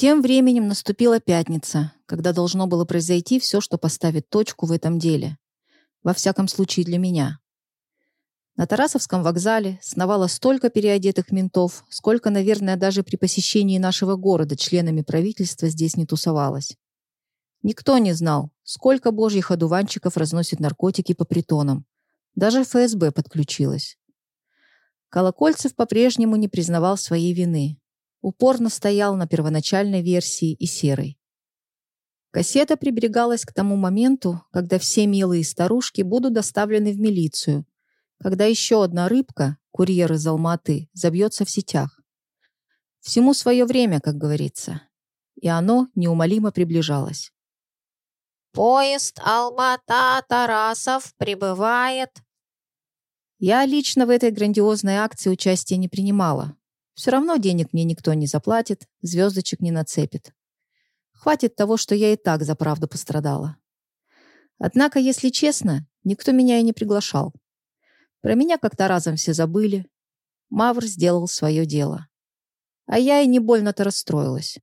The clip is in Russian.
Тем временем наступила пятница, когда должно было произойти все, что поставит точку в этом деле. Во всяком случае для меня. На Тарасовском вокзале сновало столько переодетых ментов, сколько, наверное, даже при посещении нашего города членами правительства здесь не тусовалось. Никто не знал, сколько божьих одуванчиков разносит наркотики по притонам. Даже ФСБ подключилась. Колокольцев по-прежнему не признавал своей вины. Упорно стоял на первоначальной версии и серой. Кассета приберегалась к тому моменту, когда все милые старушки будут доставлены в милицию, когда еще одна рыбка, курьер из Алматы, забьется в сетях. Всему свое время, как говорится. И оно неумолимо приближалось. «Поезд Алмата-Тарасов прибывает!» Я лично в этой грандиозной акции участия не принимала. Все равно денег мне никто не заплатит, звездочек не нацепит. Хватит того, что я и так за правду пострадала. Однако, если честно, никто меня и не приглашал. Про меня как-то разом все забыли. Мавр сделал свое дело. А я и не больно-то расстроилась.